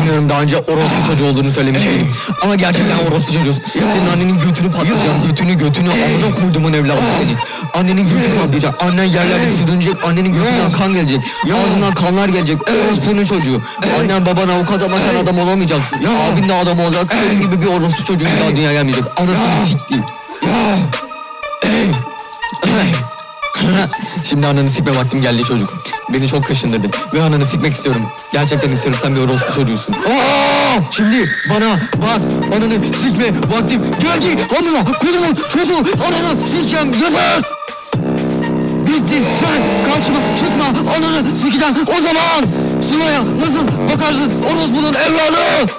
Bilmiyorum daha önce orospu çocuğu olduğunu söylemiş miydim? Ama gerçekten orospu çocuğusun. Senin annenin götünü patlatacağım. Götünü götünü amına koydumun evladı seni. Annenin götü patlayacak. Annen yerlerde sürünecek. Annenin götünden kan gelecek. Ağzından kanlar gelecek. Orospunun çocuğu. Annen baban avukat ama sen adam olamayacaksın. Abin de adam olacak. Senin gibi bir orospu çocuğun daha dünyaya gelmeyecek. Anasını siktiğim. Şimdi ananı sikme vaktim geldi çocuk. Beni çok kaşındırdın ve ananı sikmek istiyorum. Gerçekten istiyorum sen bir orospu çocuğusun. Şimdi bana bak ananı sikme vaktim geldi. Amına kodumun çocuğu ananı sikeceğim yeter. Bitti sen karşıma çıkma ananı sikeceğim o zaman. Sıla'ya nasıl bakarsın orospunun evladı?